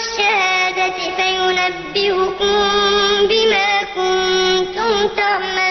الغيب والشهادة فينبئكم بما كنتم تعملون.